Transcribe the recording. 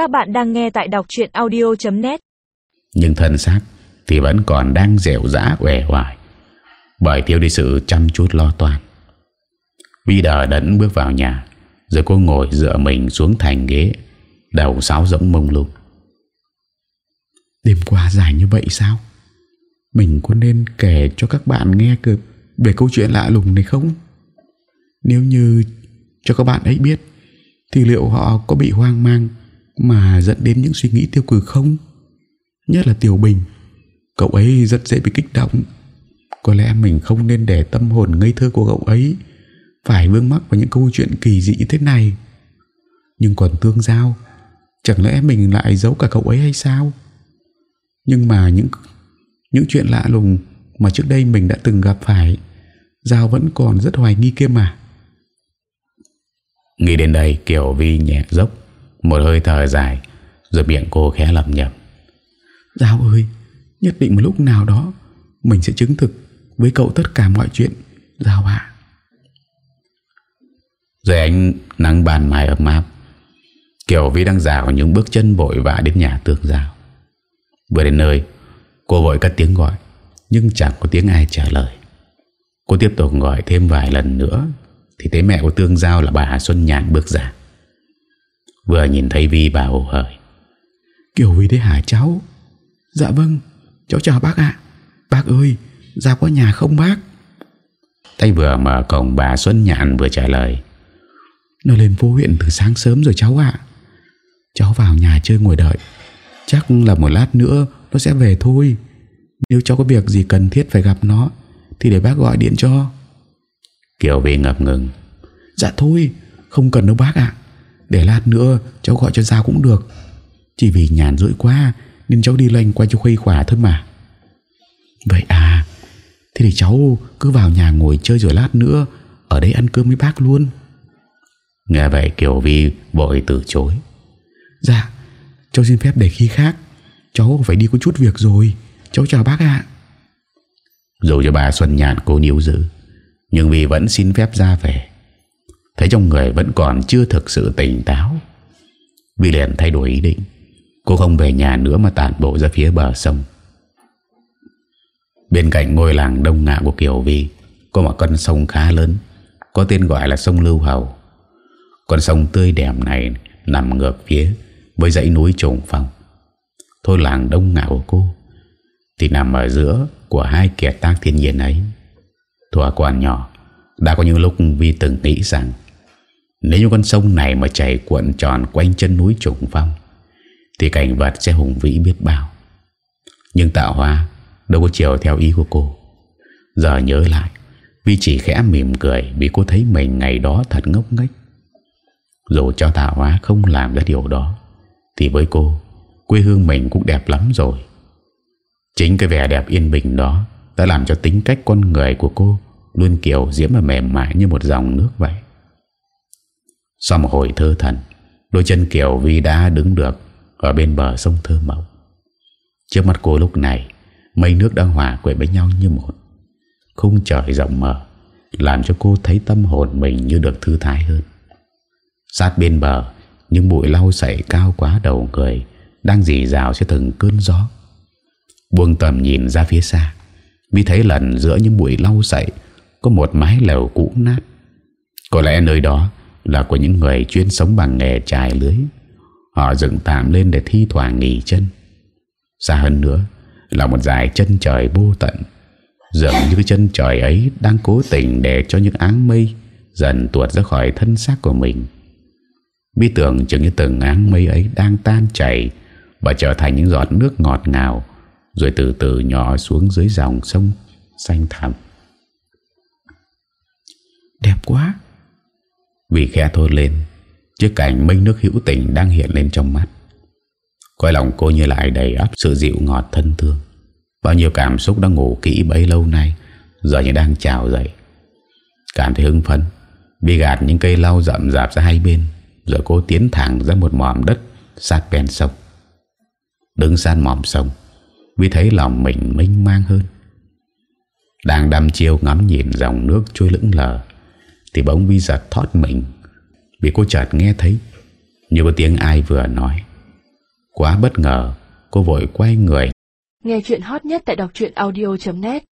Các bạn đang nghe tại đọc chuyện audio.net Nhưng thân xác thì vẫn còn đang dẻo dã, uể hoài Bởi thiếu đi sự chăm chút lo toan. Vi đờ đẫn bước vào nhà, Rồi cô ngồi dựa mình xuống thành ghế, Đầu sáo rỗng mông lung. Đêm qua dài như vậy sao? Mình có nên kể cho các bạn nghe cực Về câu chuyện lạ lùng này không? Nếu như cho các bạn ấy biết, Thì liệu họ có bị hoang mang mà dẫn đến những suy nghĩ tiêu cực không? Nhất là Tiểu Bình. Cậu ấy rất dễ bị kích động. Có lẽ mình không nên để tâm hồn ngây thơ của cậu ấy Phải vương mắc vào những câu chuyện kỳ dị thế này. Nhưng còn tương giao, Chẳng lẽ mình lại giấu cả cậu ấy hay sao? Nhưng mà những những chuyện lạ lùng Mà trước đây mình đã từng gặp phải, Giao vẫn còn rất hoài nghi kia mà. Nghĩ đến đây, Kiều Vi nhẹ dốc. Một hơi thở dài Rồi miệng cô khẽ lầm nhầm Giao ơi Nhất định một lúc nào đó Mình sẽ chứng thực với cậu tất cả mọi chuyện Giao ạ. Rồi ánh nắng bàn mai ấm áp Kiều Vi đang dạo những bước chân vội vã đến nhà tường rào Vừa đến nơi Cô vội cất tiếng gọi Nhưng chẳng có tiếng ai trả lời. Cô tiếp tục gọi thêm vài lần nữa Thì thấy mẹ của Tương Giao là bà Xuân Nhàn bước ra Vừa nhìn thấy Vi bà hồ hởi Kiều Vi đấy hả cháu? Dạ vâng Cháu chào bác ạ. Bác ơi Giao có nhà không bác? Tay vừa mở cổng bà Xuân Nhàn vừa trả lời. Nó lên phố huyện từ sáng sớm rồi cháu ạ. Cháu vào nhà chơi ngồi đợi. Chắc là một lát nữa Nó sẽ về thôi. Nếu cháu có việc gì cần thiết phải gặp nó Thì để bác gọi điện cho. Kiều Vi ngập ngừng. Dạ thôi Không cần đâu bác ạ để lát nữa cháu gọi cho Giao cũng được. Chỉ vì nhàn rỗi quá Nên cháu đi loanh qua cho khuây khỏa thôi mà. Vậy à Thế thì cháu cứ vào nhà ngồi chơi rồi lát nữa, Ở đây ăn cơm với bác luôn. Nghe vậy Kiều Vi vội từ chối. Dạ Cháu xin phép để khi khác. Cháu phải đi có chút việc rồi. Cháu chào bác ạ. Dù cho bà Xuân Nhàn cô níu giữ, Nhưng vì vẫn xin phép ra về trong người vẫn còn chưa thực sự tỉnh táo. Vi liền thay đổi ý định. Cô không về nhà nữa mà tản bộ ra phía bờ sông. Bên cạnh ngôi làng đông ngạ của Kiều Vi, Có một con sông khá lớn, Có tên gọi là sông Lưu Hầu. Con sông tươi đẹp này Nằm ngược phía Với dãy núi trùng phong. Thôi làng đông ngạ của cô Thì nằm ở giữa Của hai kiệt tác thiên nhiên ấy. Thuở còn nhỏ, Đã có những lúc Vi từng nghĩ rằng nếu như con sông này mà chảy cuộn tròn Quanh chân núi trùng phong, Thì cảnh vật sẽ hùng vĩ biết bao. Nhưng tạo hóa Đâu có chiều theo ý của cô. Giờ nhớ lại Vi chỉ khẽ mỉm cười Vì cô thấy mình ngày đó thật ngốc nghếch. Dù cho tạo hóa không làm ra điều đó, Thì với cô, Quê hương mình cũng đẹp lắm rồi. Chính cái vẻ đẹp yên bình đó Đã làm cho tính cách con người của cô Luôn kiểu diễm và mềm mại như một dòng nước vậy. Sau một hồi thơ thần, Đôi chân Kiều Vi đã đứng được Ở bên bờ sông thơ mộng. Trước mắt cô lúc này, Mây nước đang hòa quyện với nhau như một. Khung trời rộng mở, Làm cho cô thấy tâm hồn mình như được thư thái hơn. Sát bên bờ, Những bụi lau sậy cao quá đầu người Đang dì rào sẽ từng cơn gió. Buông tầm nhìn ra phía xa, Vi thấy lần giữa những bụi lau sậy Có một mái lều cũ nát. Có lẽ nơi đó là của những người chuyên sống bằng nghề trải lưới. Họ dựng tạm lên để thi thoảng nghỉ chân. Xa hơn nữa Là một dải chân trời vô tận, Dường như chân trời ấy Đang cố tình để cho những áng mây Dần tuột ra khỏi thân xác của mình. Bi tưởng chừng như từng áng mây ấy Đang tan chảy Và trở thành những giọt nước ngọt ngào, Rồi từ từ nhỏ xuống dưới dòng sông Xanh thẳm. Đẹp quá. Vì khẽ thôi lên Chiếc cảnh minh nước hữu tình đang hiện lên trong mắt. Coi lòng cô như lại đầy ắp sự dịu ngọt thân thương. Bao nhiêu cảm xúc đang ngủ kỹ bấy lâu nay, Giờ như đang trào dậy. Cảm thấy hưng phấn Bị gạt những cây lau rậm rạp ra hai bên, Rồi cô tiến thẳng ra một mỏm đất Sát bên sông. Đứng sát mỏm sông vì thấy lòng mình mênh mang hơn. Đang đăm chiêu ngắm nhìn dòng nước trôi lững lờ thì bỗng Vi giật thoát mình, Vì cô chợt nghe thấy Như có tiếng ai vừa nói. Quá bất ngờ, Cô vội quay người. Nghe chuyện hot nhất tại đọc audio.net